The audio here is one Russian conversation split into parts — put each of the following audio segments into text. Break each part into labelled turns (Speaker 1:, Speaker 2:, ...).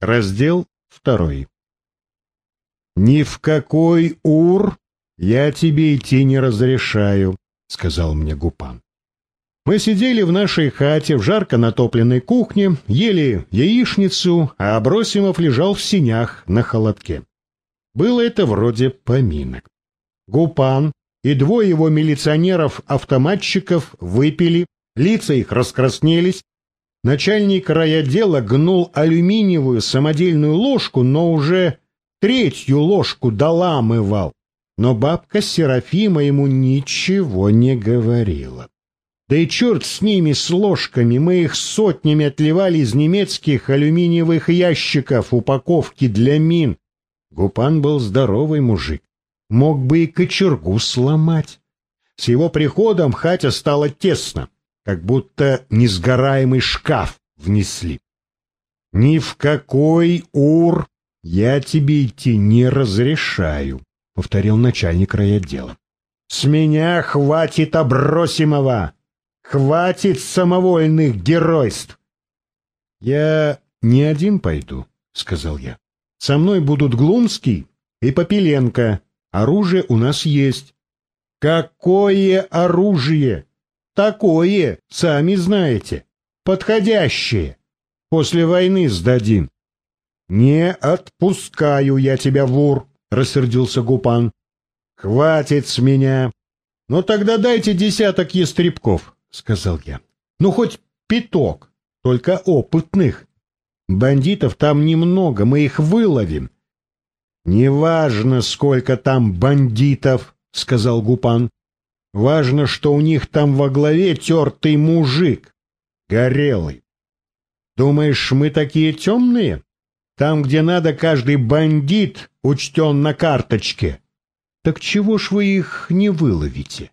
Speaker 1: Раздел второй. «Ни в какой ур я тебе идти не разрешаю», — сказал мне Гупан. Мы сидели в нашей хате в жарко натопленной кухне, ели яичницу, а Абросимов лежал в синях на холодке. Было это вроде поминок. Гупан и двое его милиционеров-автоматчиков выпили, лица их раскраснелись, Начальник райотдела гнул алюминиевую самодельную ложку, но уже третью ложку доламывал. Но бабка Серафима ему ничего не говорила. Да и черт с ними, с ложками, мы их сотнями отливали из немецких алюминиевых ящиков упаковки для мин. Гупан был здоровый мужик, мог бы и кочергу сломать. С его приходом хатя стала тесно как будто несгораемый шкаф внесли. «Ни в какой ур я тебе идти не разрешаю», — повторил начальник райотдела. «С меня хватит обросимого, хватит самовольных геройств». «Я не один пойду», — сказал я. «Со мной будут Глумский и Попеленко. Оружие у нас есть». «Какое оружие?» Такое, сами знаете, подходящее. После войны сдадим. Не отпускаю я тебя, вур, рассердился Гупан. Хватит с меня. Ну тогда дайте десяток ястребков, сказал я. Ну хоть пяток, только опытных. Бандитов там немного, мы их выловим. Неважно, сколько там бандитов, сказал Гупан. Важно, что у них там во главе тертый мужик, горелый. Думаешь, мы такие темные? Там, где надо, каждый бандит учтен на карточке. Так чего ж вы их не выловите?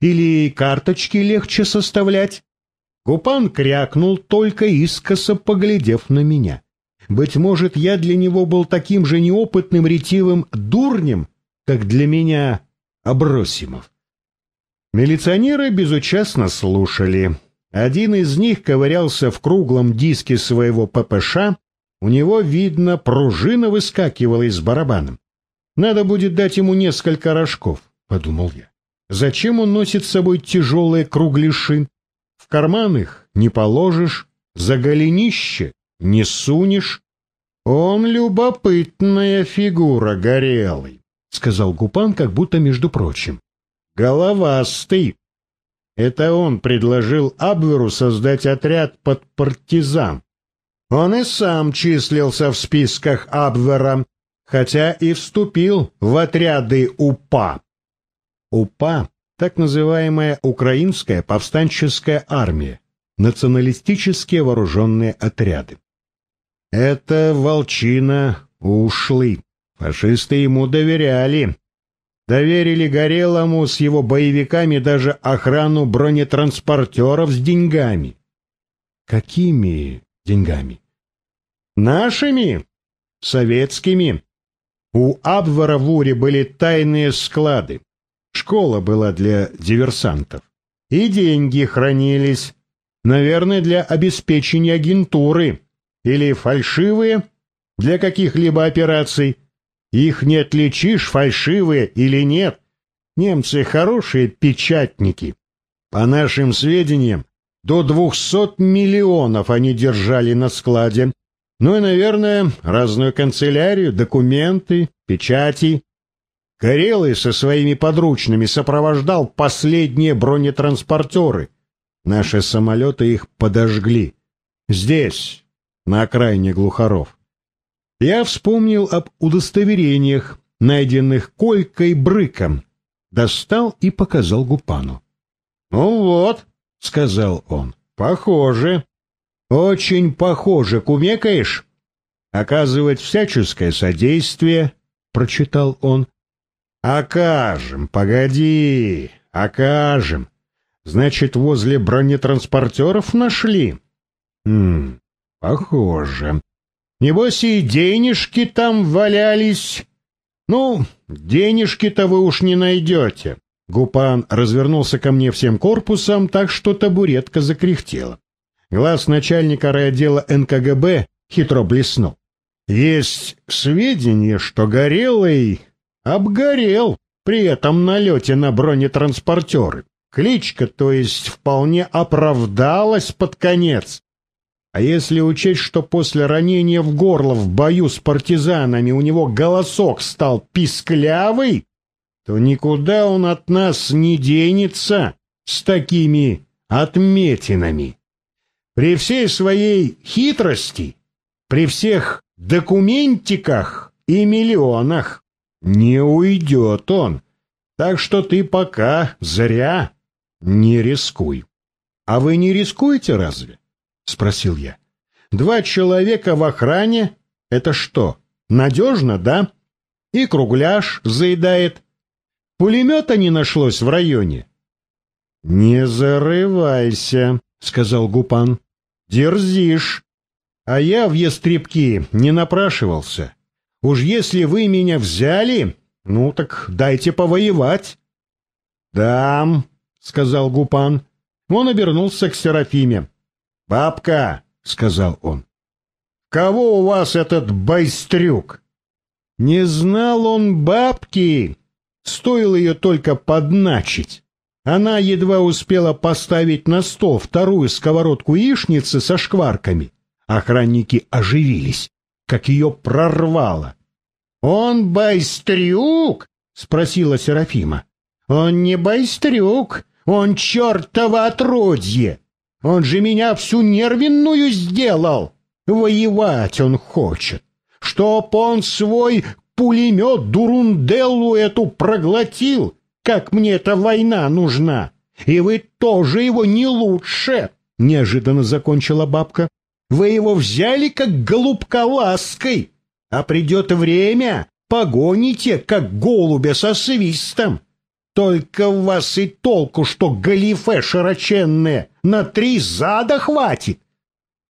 Speaker 1: Или карточки легче составлять? Гупан крякнул, только искоса поглядев на меня. Быть может, я для него был таким же неопытным ретивым дурнем, как для меня Абросимов. Милиционеры безучастно слушали. Один из них ковырялся в круглом диске своего ППШ, у него, видно, пружина выскакивала из барабана. «Надо будет дать ему несколько рожков», — подумал я. «Зачем он носит с собой тяжелые кругляши? В карман их не положишь, за голенище не сунешь. Он любопытная фигура горелый», — сказал Гупан, как будто между прочим головастый. Это он предложил Абверу создать отряд под партизан. Он и сам числился в списках Абвера, хотя и вступил в отряды УПА. УПА — так называемая Украинская повстанческая армия, националистические вооруженные отряды. Это волчина ушлый. Фашисты ему доверяли, доверили Горелому с его боевиками даже охрану бронетранспортеров с деньгами. Какими деньгами? Нашими, советскими. У Абвара в Уре были тайные склады. Школа была для диверсантов. И деньги хранились, наверное, для обеспечения агентуры или фальшивые для каких-либо операций. Их не отличишь, фальшивые или нет. Немцы хорошие печатники. По нашим сведениям, до двухсот миллионов они держали на складе. Ну и, наверное, разную канцелярию, документы, печати. Карелый со своими подручными сопровождал последние бронетранспортеры. Наши самолеты их подожгли. Здесь, на окраине Глухаров. Я вспомнил об удостоверениях, найденных Колькой Брыком, достал и показал Гупану. «Ну вот», — сказал он, — «похоже». «Очень похоже, кумекаешь?» «Оказывать всяческое содействие», — прочитал он. «Окажем, погоди, окажем. Значит, возле бронетранспортеров нашли?» «Хм, похоже. Небось и денежки там валялись. Ну, денежки-то вы уж не найдете. Гупан развернулся ко мне всем корпусом, так что табуретка закряхтела. Глаз начальника райотдела НКГБ хитро блеснул. Есть сведения, что Горелый обгорел при этом налете на бронетранспортеры. Кличка, то есть, вполне оправдалась под конец. А если учесть, что после ранения в горло в бою с партизанами у него голосок стал писклявый, то никуда он от нас не денется с такими отметинами. При всей своей хитрости, при всех документиках и миллионах не уйдет он. Так что ты пока зря не рискуй. А вы не рискуете разве? Спросил я. Два человека в охране — это что, надежно, да? И кругляш заедает. Пулемета не нашлось в районе. «Не зарывайся», — сказал Гупан. «Дерзишь. А я в ястребки не напрашивался. Уж если вы меня взяли, ну так дайте повоевать. Дам, сказал Гупан. Он обернулся к Серафиме. Бабка, сказал он. Кого у вас этот байстрюк? Не знал он бабки. Стоило ее только подначить. Она едва успела поставить на стол вторую сковородку яичницы со шкварками. Охранники оживились как ее прорвало. «Он байстрюк?» — спросила Серафима. «Он не байстрюк, он чертово отродье! Он же меня всю нервенную сделал! Воевать он хочет, чтоб он свой пулемет дурунделлу эту проглотил, как мне эта война нужна! И вы тоже его не лучше!» — неожиданно закончила бабка. Вы его взяли как голубка лаской, а придет время, погоните, как голубя со свистом. Только в вас и толку, что галифе широченное на три зада хватит,